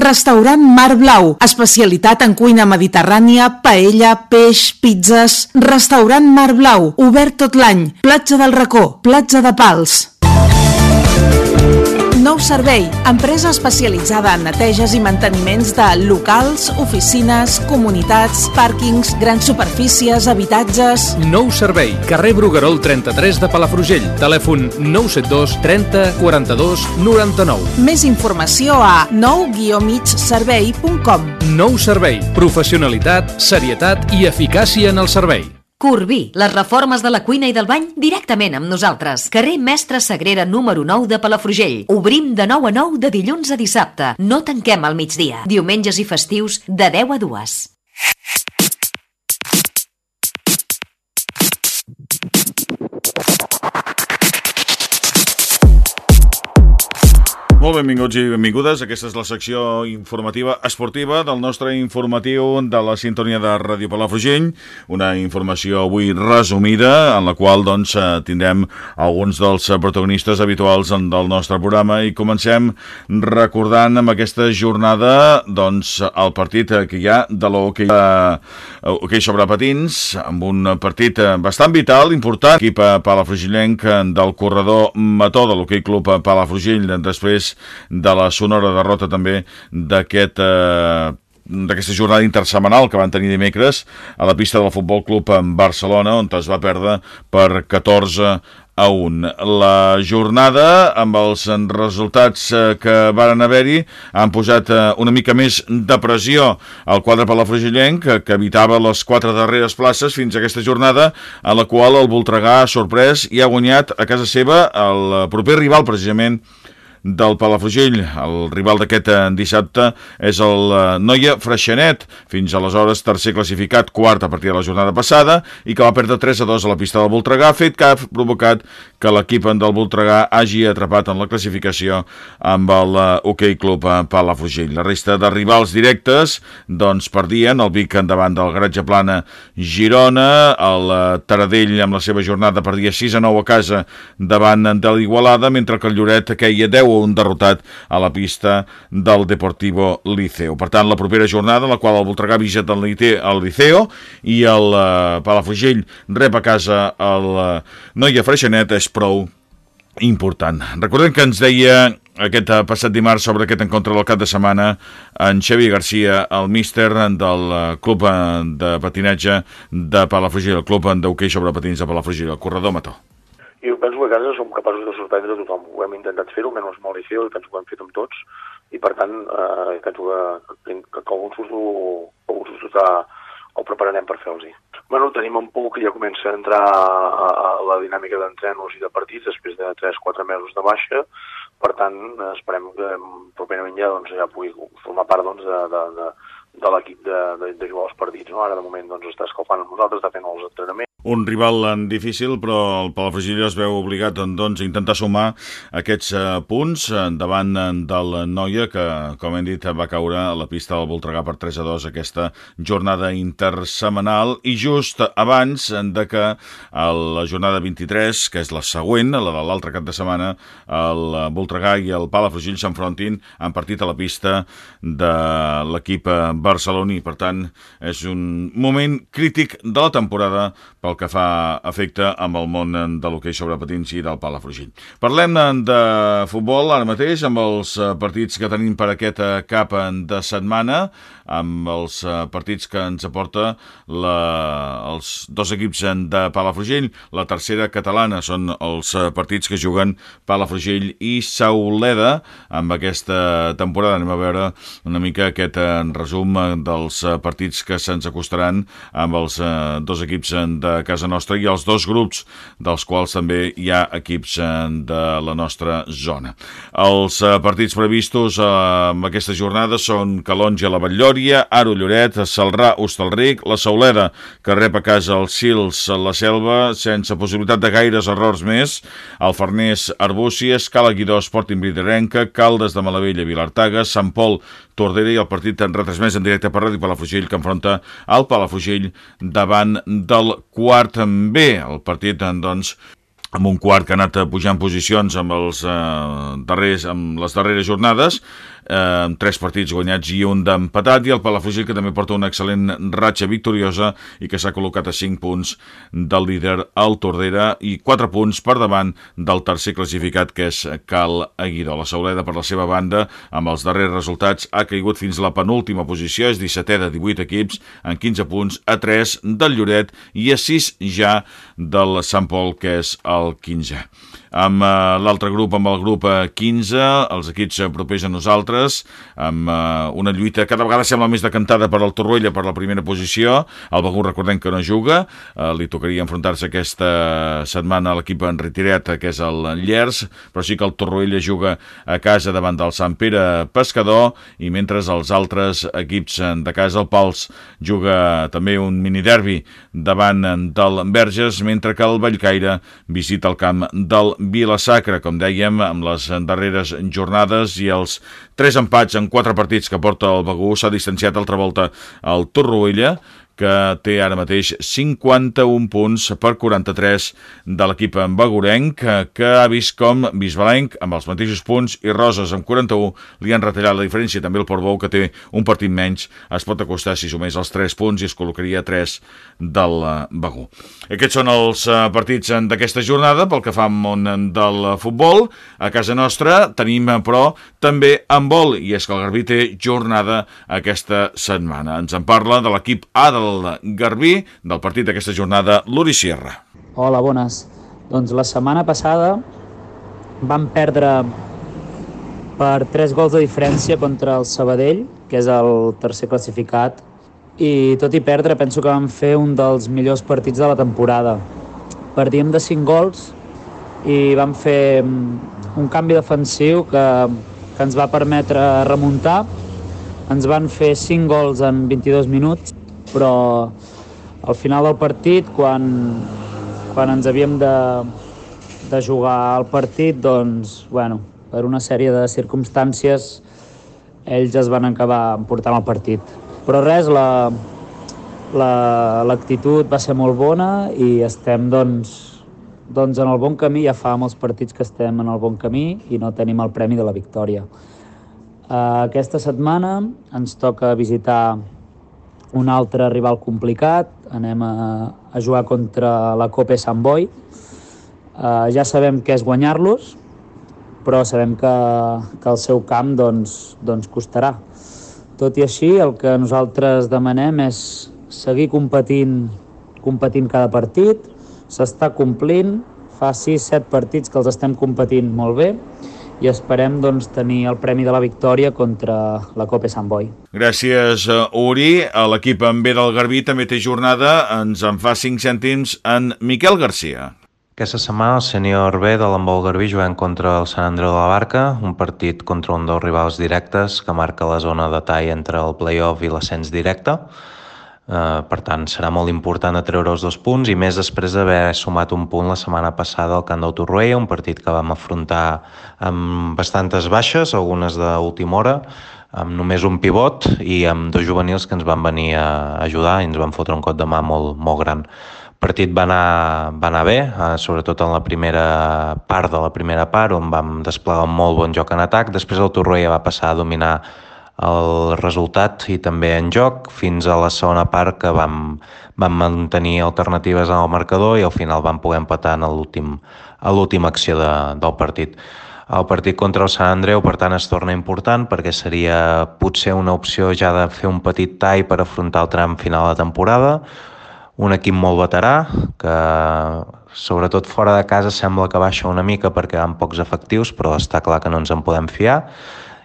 Restaurant Mar Blau, especialitat en cuina mediterrània, paella, peix, pizzas. Restaurant Mar Blau, obert tot l'any. Platja del Racó, platja de Pals. Nou Servei, empresa especialitzada en neteges i manteniments de locals, oficines, comunitats, pàrquings, grans superfícies, habitatges... Nou Servei, carrer Bruguerol 33 de Palafrugell, telèfon 972 30 42 99. Més informació a nou-migservei.com Nou Servei, professionalitat, serietat i eficàcia en el servei. Corbí, les reformes de la cuina i del bany directament amb nosaltres. Carrer Mestre Sagrera número 9 de Palafrugell. Obrim de 9 a 9 de dilluns a dissabte. No tanquem al migdia. Diumenges i festius de 10 a 2. Molt benvinguts i benvingudes. Aquesta és la secció informativa esportiva del nostre informatiu de la sintonia de Ràdio Palafrugell. Una informació avui resumida en la qual doncs, eh, tindrem alguns dels protagonistes habituals del nostre programa i comencem recordant amb aquesta jornada doncs, el partit que hi ha de l'hoquei okay sobre patins amb un partit bastant vital, important, equip palafrugellenc del corredor Mató de l'hoquei club Palafrugell després de la sonora derrota també d'aquest eh, d'aquesta jornada intersemanal que van tenir dimecres a la pista del Futbol Club en Barcelona, on es va perdre per 14 a 1. La jornada, amb els resultats eh, que varen haver-hi, han posat eh, una mica més de pressió al quadre palafrugellenc, que, que evitava les quatre darreres places fins a aquesta jornada, a la qual el Voltregà ha sorprès i ha guanyat a casa seva el proper rival, precisament, del Palafrugell. El rival d'aquest eh, dissabte és el eh, Noia Freixenet, fins aleshores tercer classificat, quart a partir de la jornada passada, i que va perdre 3 a 2 a la pista del Voltregà, fet que ha provocat que l'equip del Voltregà hagi atrapat en la classificació amb el eh, Hockey Club Palafrugell. La resta de rivals directes doncs perdien el Vic endavant del Garatge Plana Girona, el Taradell amb la seva jornada perdia 6 a 9 a casa davant de l'Igualada, mentre que el Lloret queia 10 1 derrotat a la pista del Deportivo Liceo. Per tant, la propera jornada en la qual el Voltregà visita el Liceo i el uh, Palafrugell rep a casa el uh, Noia Freixenet és prou important. Recordem que ens deia aquest eh, passat dimarts sobre aquest encontre del cap de setmana en Xavi Garcia, el míster del club de patinatge de Palafrugell, el club d'hoquei sobre patins de Palafrugell, el corredor Mató. Jo penso que a casa som capaços de sorprendre tothom. Ho hem intentat fer-ho, menys mal i penso que ho hem fet amb tots, i per tant, eh, penso que, que, que alguns us ho, alguns us ho, ho prepararem per fer-los-hi. Bueno, tenim un punt que ja comença a entrar a, a la dinàmica d'entrenos i de partits després de 3-4 mesos de baixa, per tant, esperem que properament ja, doncs, ja pugui formar part doncs, de, de, de, de l'equip de, de, de jugar els partits. No? Ara, de moment, doncs, està escalfant amb nosaltres, està fent els entrenaments, un rival difícil, però el Palafrugell es veu obligat doncs, a intentar sumar aquests uh, punts uh, davant uh, del Noia, que, com hem dit, va caure a la pista del Voltregà per 3 a 2 aquesta jornada intersemanal, i just abans de que la jornada 23, que és la següent, la de l'altre cap de setmana, el Voltregà i el Palafrugell s'enfrontin en partit a la pista de l'equip barceloní. Per tant, és un moment crític de la temporada pel pel que fa efecte amb el món de l'hoquei sobre patins i del Palafrugell. Parlem de futbol ara mateix amb els eh, partits que tenim per aquest eh, cap de setmana, amb els eh, partits que ens aporta la, els dos equips de Palafrugell. La tercera catalana són els partits que juguen Palafrugell i Sauleda amb aquesta temporada. Anem a veure una mica aquest resum dels partits que se'ns acostaran amb els dos equips de casa nostra i els dos grups dels quals també hi ha equips eh, de la nostra zona. Els eh, partits previstos eh, en aquesta jornada són Calonja, la Batllòria, Aro Lloret, Salrà, Hostalric, la Sauleda, que rep a casa els Sils, la Selva, sense possibilitat de gaires errors més, el Farners, Arbúcies, Cala Guidó, Sporting Briderenca, Caldes de Malavella, Vilartaga, Sant Pol, Tordera i el partit en retransmès en directe per Ràdio Palafrugell que enfronta el Palafrugell davant del quart B. El partit, doncs, amb un quart que ha anat pujant posicions amb, els, eh, darrers, amb les darreres jornades, eh, amb tres partits guanyats i un d'empatat, i el Palafrugell que també porta una excel·lent ratxa victoriosa i que s'ha col·locat a 5 punts del líder al Tordera i 4 punts per davant del tercer classificat que és Cal Aguidó. La Sauleda per la seva banda amb els darrers resultats ha caigut fins la penúltima posició, és 17è de 18 equips en 15 punts a 3 del Lloret i a 6 ja del Sant Pol que és el 15è amb eh, l'altre grup, amb el grup 15, eh, els equips propers a nosaltres, amb eh, una lluita cada vegada sembla més decantada per al Torroella per la primera posició, el Begur recordem que no juga, li tocaria enfrontar-se aquesta setmana a l'equip en retiret, que és el Llers, però sí que el Torroella juga a casa davant del Sant Pere Pescador, i mentre els altres equips de casa, el Pals juga també un miniderbi davant del Verges, mentre que el Vallcaire visita el camp del Vila Sacra, com dèiem, amb les darreres jornades i els tres empats en quatre partits que porta el Begú s'ha distanciat altra volta el Torroella, que té ara mateix 51 punts per 43 de l'equip Begurenc, que ha vist com Bisbalenc, amb els mateixos punts, i Roses, amb 41, li han retallat la diferència. També el Portbou, que té un partit menys, es pot acostar si sumés els 3 punts i es col·locaria 3 del eh, Begú. Aquests són els eh, partits d'aquesta jornada, pel que fa al món del futbol. A casa nostra tenim, però, també en vol, i és que el Garbí té jornada aquesta setmana. Ens en parla de l'equip A de del Garbí del partit d'aquesta jornada, l'Uri Sierra. Hola, bones. Doncs la setmana passada vam perdre per 3 gols de diferència contra el Sabadell, que és el tercer classificat, i tot i perdre penso que vam fer un dels millors partits de la temporada. Perdíem de 5 gols i vam fer un canvi defensiu que, que ens va permetre remuntar. Ens van fer 5 gols en 22 minuts, però al final del partit, quan, quan ens havíem de, de jugar al partit, doncs, bueno, per una sèrie de circumstàncies, ells es van acabar portant el partit. Però res, l'actitud la, la, va ser molt bona i estem, doncs, doncs en el bon camí, ja fa molts partits que estem en el bon camí i no tenim el premi de la victòria. Uh, aquesta setmana ens toca visitar un altre rival complicat, anem a, a jugar contra la Copa Sant Boi. Uh, ja sabem què és guanyar-los, però sabem que, que el seu camp doncs, doncs costarà. Tot i així, el que nosaltres demanem és seguir competint, competint cada partit, s'està complint, fa 6-7 partits que els estem competint molt bé i esperem doncs, tenir el Premi de la Victòria contra la Copa Sant Boi. Gràcies, eh, Uri. L'equip en B del Garbí també té jornada. Ens en fa 5 cèntims en Miquel Garcia. Aquesta setmana el sènior B de l'Embol Garbí jugant contra el Sant Andreu de la Barca, un partit contra un dels rivals directes que marca la zona de tall entre el play-off i l'ascens directe. Eh, per tant, serà molt important atreure els dos punts i més després d'haver sumat un punt la setmana passada al Camp del un partit que vam afrontar amb bastantes baixes, algunes d'última hora, amb només un pivot i amb dos juvenils que ens van venir a ajudar i ens van fotre un cot de mà molt, molt gran. El partit va anar, va anar bé, eh, sobretot en la primera part de la primera part, on vam desplegar un molt bon joc en atac. Després el Torroella va passar a dominar el resultat i també en joc fins a la segona part que vam, vam mantenir alternatives en el marcador i al final vam poder empatar en l'última acció de, del partit. El partit contra el Sant Andreu, per tant, es torna important perquè seria potser una opció ja de fer un petit tall per afrontar el tram final de temporada. Un equip molt veterà, que sobretot fora de casa sembla que baixa una mica perquè hi ha pocs efectius, però està clar que no ens en podem fiar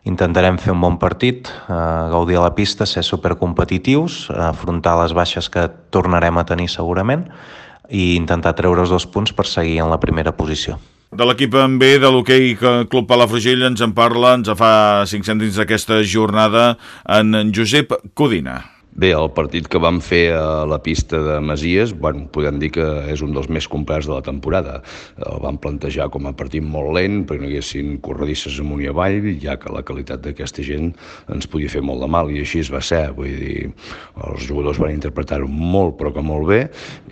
Intentarem fer un bon partit, eh, gaudir a la pista, ser supercompetitius, afrontar les baixes que tornarem a tenir segurament i intentar treure els dos punts per seguir en la primera posició. De l'equip en B de l'hoquei Club Palafrugell ens en parla, ens fa 5 cèntims d'aquesta jornada en Josep Codina. Bé, el partit que vam fer a la pista de Masies, bueno, podem dir que és un dels més complets de la temporada. El vam plantejar com a partit molt lent, perquè no hi haguessin corredisses amunt i avall, ja que la qualitat d'aquesta gent ens podia fer molt de mal, i així es va ser. Vull dir, els jugadors van interpretar-ho molt, però que molt bé,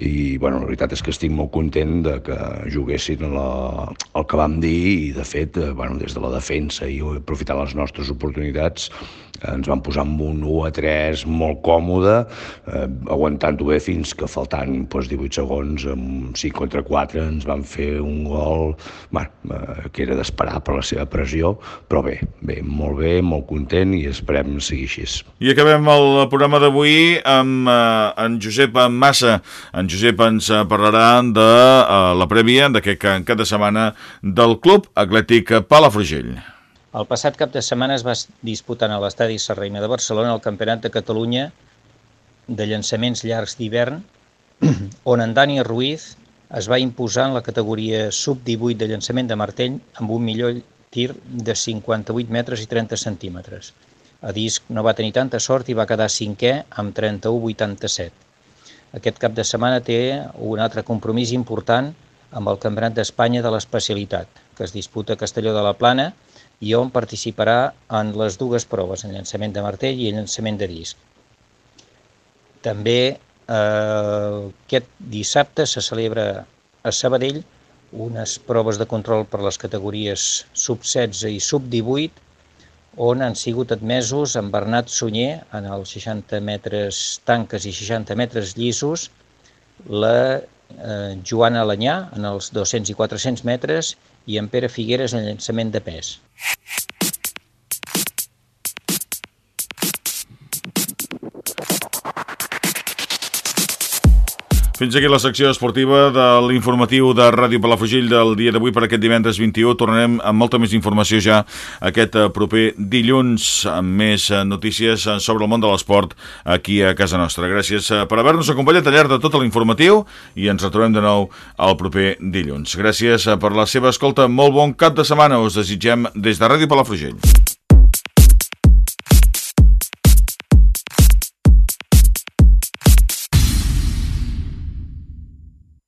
i bueno, la veritat és que estic molt content de que juguessin la, el que vam dir, i de fet, eh, bueno, des de la defensa i aprofitant les nostres oportunitats, ens van posar amb un 1 a 3 molt còmode, eh, aguantant-ho bé fins que faltant doncs, 18 segons, amb 5 contra 4, ens van fer un gol bueno, eh, que era d'esperar per la seva pressió, però bé, bé, molt bé, molt content i esperem seguir així. I acabem el programa d'avui amb eh, en Josep Massa. En Josep ens parlarà de eh, la prèvia d'aquest cap de setmana del Club Atlètic Palafrugell. El passat cap de setmana es va disputar a l'estadi Serreina de Barcelona el Campionat de Catalunya de llançaments llargs d'hivern, on en Dani Ruiz es va imposar en la categoria sub-18 de llançament de martell amb un millor tir de 58 metres i 30 centímetres. A disc no va tenir tanta sort i va quedar cinquè amb 31,87. Aquest cap de setmana té un altre compromís important amb el Campionat d'Espanya de l'especialitat, que es disputa a Castelló de la Plana i on participarà en les dues proves, en llançament de martell i en llançament de disc. També eh, aquest dissabte se celebra a Sabadell unes proves de control per les categories sub-16 i sub-18 on han sigut admesos en Bernat Sunyer en els 60 metres tanques i 60 metres llisos, la eh, Joana Alanyà en els 200 i 400 metres i en Pere Figueres en llançament de pes. Fins aquí la secció esportiva de l'informatiu de Ràdio Palafrugell del dia d'avui per aquest divendres 21. Tornarem amb molta més informació ja aquest eh, proper dilluns amb més eh, notícies eh, sobre el món de l'esport aquí a casa nostra. Gràcies per haver-nos acompanyat al llarg de tot l'informatiu i ens retrobem de nou el proper dilluns. Gràcies per la seva escolta. Molt bon cap de setmana us desitgem des de Ràdio Palafrugell.